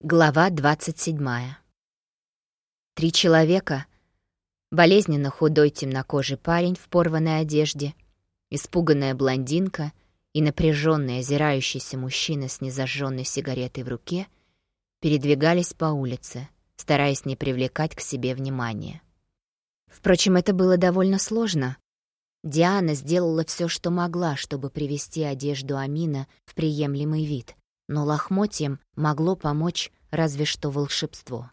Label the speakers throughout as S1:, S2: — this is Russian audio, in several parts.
S1: Глава 27. Три человека, болезненно худой темнокожий парень в порванной одежде, испуганная блондинка и напряженный озирающийся мужчина с незажженной сигаретой в руке передвигались по улице, стараясь не привлекать к себе внимания. Впрочем, это было довольно сложно. Диана сделала все, что могла, чтобы привести одежду Амина в приемлемый вид — но лохмотьям могло помочь разве что волшебство.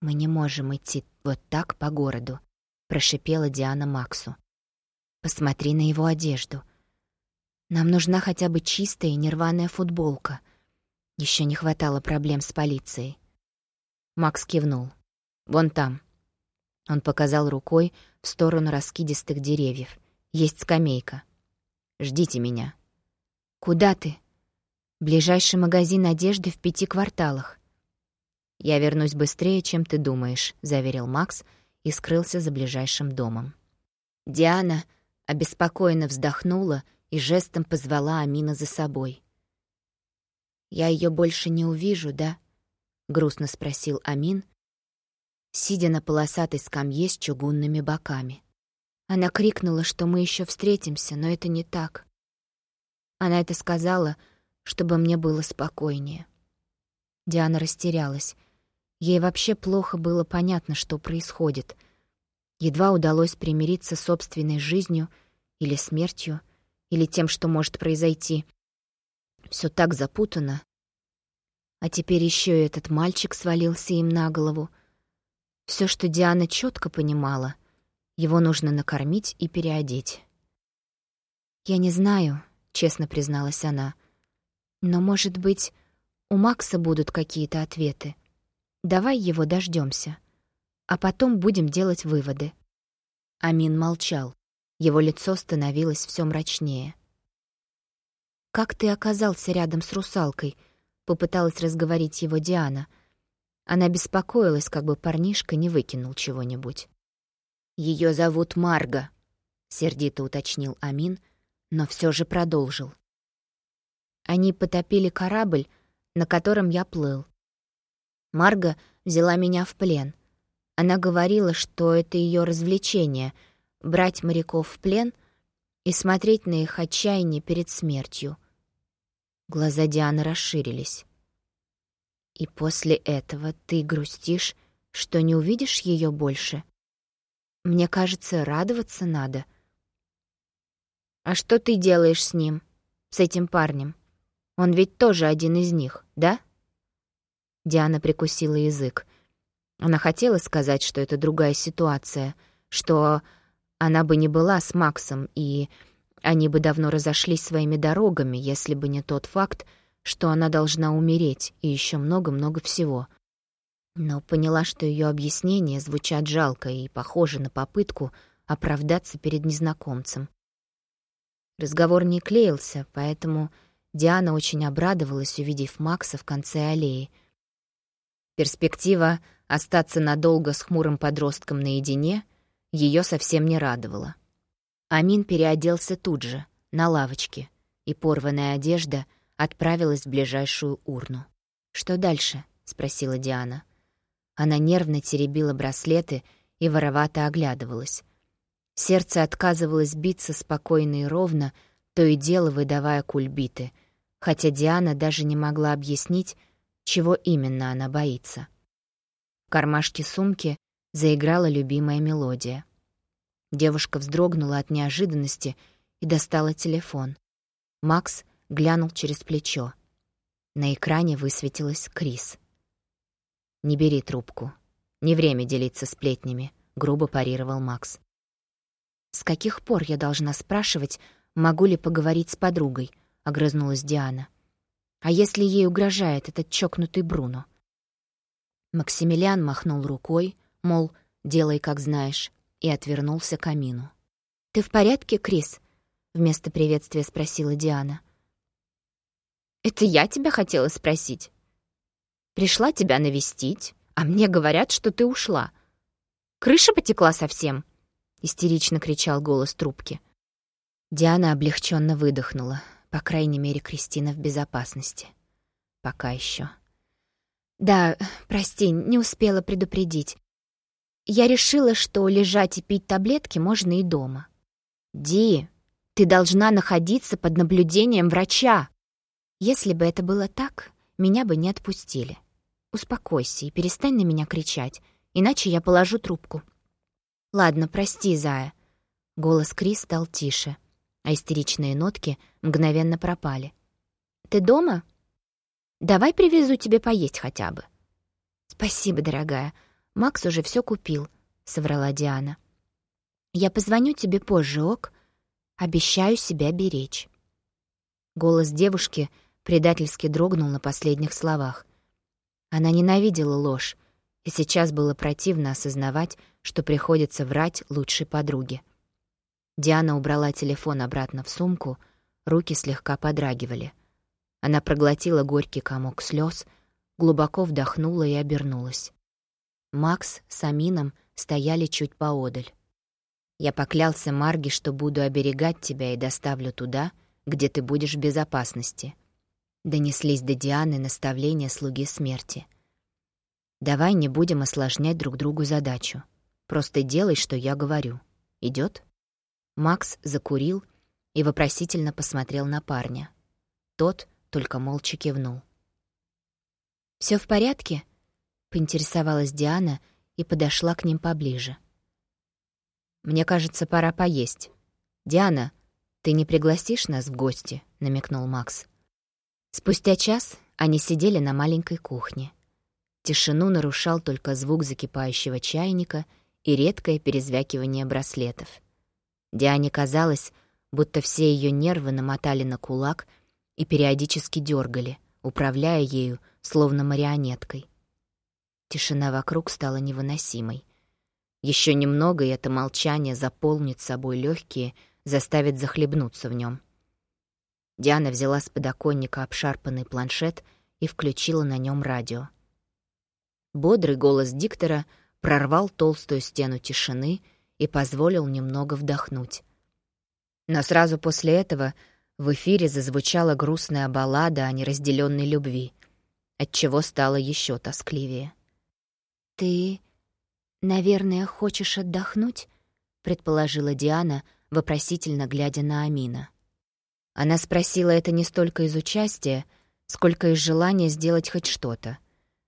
S1: «Мы не можем идти вот так по городу», — прошипела Диана Максу. «Посмотри на его одежду. Нам нужна хотя бы чистая и нерваная футболка. Еще не хватало проблем с полицией». Макс кивнул. «Вон там». Он показал рукой в сторону раскидистых деревьев. «Есть скамейка. Ждите меня». «Куда ты?» Ближайший магазин одежды в пяти кварталах. «Я вернусь быстрее, чем ты думаешь», — заверил Макс и скрылся за ближайшим домом. Диана обеспокоенно вздохнула и жестом позвала Амина за собой. «Я ее больше не увижу, да?» — грустно спросил Амин, сидя на полосатой скамье с чугунными боками. Она крикнула, что мы еще встретимся, но это не так. Она это сказала — чтобы мне было спокойнее. Диана растерялась. Ей вообще плохо было понятно, что происходит. Едва удалось примириться с собственной жизнью или смертью, или тем, что может произойти. Все так запутано. А теперь еще и этот мальчик свалился им на голову. Все, что Диана четко понимала, его нужно накормить и переодеть. «Я не знаю», — честно призналась она, — но, может быть, у Макса будут какие-то ответы. Давай его дождемся, а потом будем делать выводы. Амин молчал. Его лицо становилось все мрачнее. «Как ты оказался рядом с русалкой?» — попыталась разговорить его Диана. Она беспокоилась, как бы парнишка не выкинул чего-нибудь. Ее зовут Марга», — сердито уточнил Амин, но все же продолжил. Они потопили корабль, на котором я плыл. Марга взяла меня в плен. Она говорила, что это ее развлечение — брать моряков в плен и смотреть на их отчаяние перед смертью. Глаза Дианы расширились. «И после этого ты грустишь, что не увидишь ее больше? Мне кажется, радоваться надо». «А что ты делаешь с ним, с этим парнем?» Он ведь тоже один из них, да?» Диана прикусила язык. Она хотела сказать, что это другая ситуация, что она бы не была с Максом, и они бы давно разошлись своими дорогами, если бы не тот факт, что она должна умереть, и еще много-много всего. Но поняла, что ее объяснения звучат жалко и похожи на попытку оправдаться перед незнакомцем. Разговор не клеился, поэтому Диана очень обрадовалась, увидев Макса в конце аллеи. Перспектива остаться надолго с хмурым подростком наедине ее совсем не радовала. Амин переоделся тут же, на лавочке, и порванная одежда отправилась в ближайшую урну. «Что дальше?» — спросила Диана. Она нервно теребила браслеты и воровато оглядывалась. Сердце отказывалось биться спокойно и ровно, то и дело выдавая кульбиты — хотя Диана даже не могла объяснить, чего именно она боится. В кармашке сумки заиграла любимая мелодия. Девушка вздрогнула от неожиданности и достала телефон. Макс глянул через плечо. На экране высветилась Крис. «Не бери трубку. Не время делиться сплетнями», — грубо парировал Макс. «С каких пор я должна спрашивать, могу ли поговорить с подругой?» — огрызнулась Диана. «А если ей угрожает этот чокнутый Бруно?» Максимилиан махнул рукой, мол, делай, как знаешь, и отвернулся к камину. «Ты в порядке, Крис?» — вместо приветствия спросила Диана. «Это я тебя хотела спросить. Пришла тебя навестить, а мне говорят, что ты ушла. Крыша потекла совсем?» — истерично кричал голос трубки. Диана облегченно выдохнула. По крайней мере, Кристина в безопасности. Пока еще. Да, прости, не успела предупредить. Я решила, что лежать и пить таблетки можно и дома. Ди, ты должна находиться под наблюдением врача. Если бы это было так, меня бы не отпустили. Успокойся и перестань на меня кричать, иначе я положу трубку. Ладно, прости, Зая. Голос Крис стал тише, а истеричные нотки мгновенно пропали. Ты дома? Давай привезу тебе поесть хотя бы. Спасибо, дорогая. Макс уже все купил, соврала Диана. Я позвоню тебе позже, ок? Обещаю себя беречь. Голос девушки предательски дрогнул на последних словах. Она ненавидела ложь, и сейчас было противно осознавать, что приходится врать лучшей подруге. Диана убрала телефон обратно в сумку, руки слегка подрагивали. Она проглотила горький комок слез, глубоко вдохнула и обернулась. Макс с Амином стояли чуть поодаль. «Я поклялся Марге, что буду оберегать тебя и доставлю туда, где ты будешь в безопасности», Донеслись до Дианы наставления слуги смерти. «Давай не будем осложнять друг другу задачу. Просто делай, что я говорю. Идет? Макс закурил и вопросительно посмотрел на парня. Тот только молча кивнул. Все в порядке?» — поинтересовалась Диана и подошла к ним поближе. «Мне кажется, пора поесть. Диана, ты не пригласишь нас в гости?» — намекнул Макс. Спустя час они сидели на маленькой кухне. Тишину нарушал только звук закипающего чайника и редкое перезвякивание браслетов. Диане казалось, будто все ее нервы намотали на кулак и периодически дергали, управляя ею, словно марионеткой. Тишина вокруг стала невыносимой. Еще немного, и это молчание заполнит собой легкие, заставит захлебнуться в нем. Диана взяла с подоконника обшарпанный планшет и включила на нем радио. Бодрый голос диктора прорвал толстую стену тишины и позволил немного вдохнуть. Но сразу после этого в эфире зазвучала грустная баллада о неразделенной любви, отчего стало еще тоскливее. «Ты, наверное, хочешь отдохнуть?» — предположила Диана, вопросительно глядя на Амина. Она спросила это не столько из участия, сколько из желания сделать хоть что-то,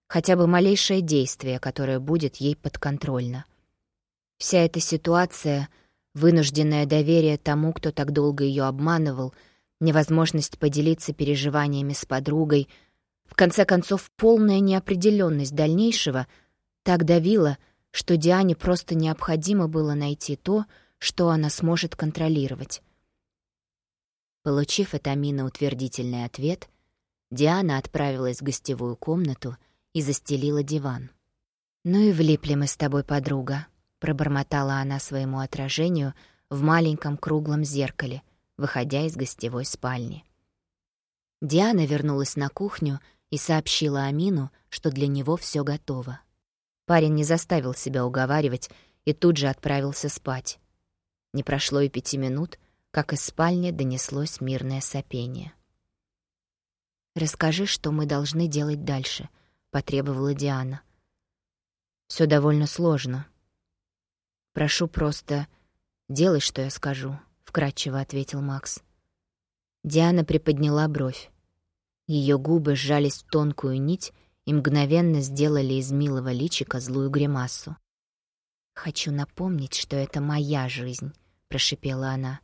S1: хотя бы малейшее действие, которое будет ей подконтрольно. Вся эта ситуация, вынужденное доверие тому, кто так долго ее обманывал, невозможность поделиться переживаниями с подругой, в конце концов, полная неопределенность дальнейшего так давила, что Диане просто необходимо было найти то, что она сможет контролировать. Получив от Амина утвердительный ответ, Диана отправилась в гостевую комнату и застелила диван. «Ну и влипли мы с тобой, подруга», — пробормотала она своему отражению в маленьком круглом зеркале, выходя из гостевой спальни. Диана вернулась на кухню и сообщила Амину, что для него все готово. Парень не заставил себя уговаривать и тут же отправился спать. Не прошло и пяти минут, как из спальни донеслось мирное сопение. «Расскажи, что мы должны делать дальше», — потребовала Диана. Все довольно сложно. Прошу просто делай, что я скажу», — вкратчиво ответил Макс. Диана приподняла бровь. Ее губы сжались в тонкую нить и мгновенно сделали из милого личика злую гримасу. «Хочу напомнить, что это моя жизнь», — прошипела она.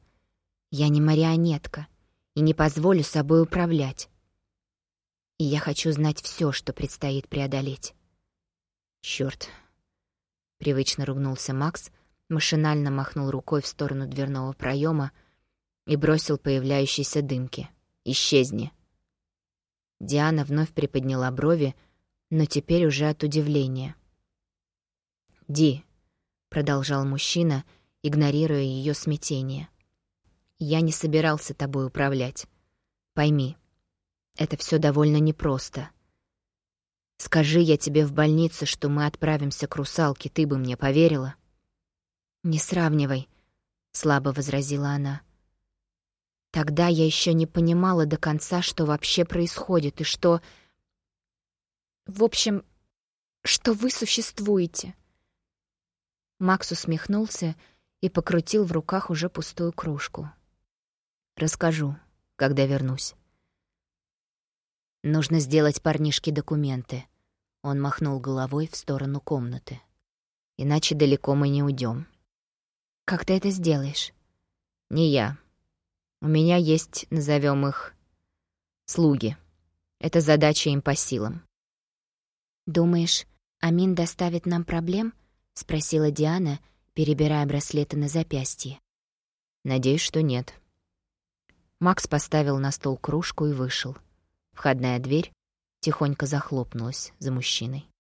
S1: Я не марионетка и не позволю собой управлять. И я хочу знать все, что предстоит преодолеть. Черт! Привычно ругнулся Макс, машинально махнул рукой в сторону дверного проема и бросил появляющейся дымки. «Исчезни!» Диана вновь приподняла брови, но теперь уже от удивления. «Ди», — продолжал мужчина, игнорируя ее смятение, я не собирался тобой управлять. Пойми, это все довольно непросто. Скажи я тебе в больнице, что мы отправимся к русалке, ты бы мне поверила? Не сравнивай, слабо возразила она. Тогда я еще не понимала до конца, что вообще происходит и что... В общем, что вы существуете. Макс усмехнулся и покрутил в руках уже пустую кружку. «Расскажу, когда вернусь». «Нужно сделать парнишке документы». Он махнул головой в сторону комнаты. «Иначе далеко мы не уйдем. «Как ты это сделаешь?» «Не я. У меня есть, назовем их, слуги. Это задача им по силам». «Думаешь, Амин доставит нам проблем?» — спросила Диана, перебирая браслеты на запястье. «Надеюсь, что нет». Макс поставил на стол кружку и вышел. Входная дверь тихонько захлопнулась за мужчиной.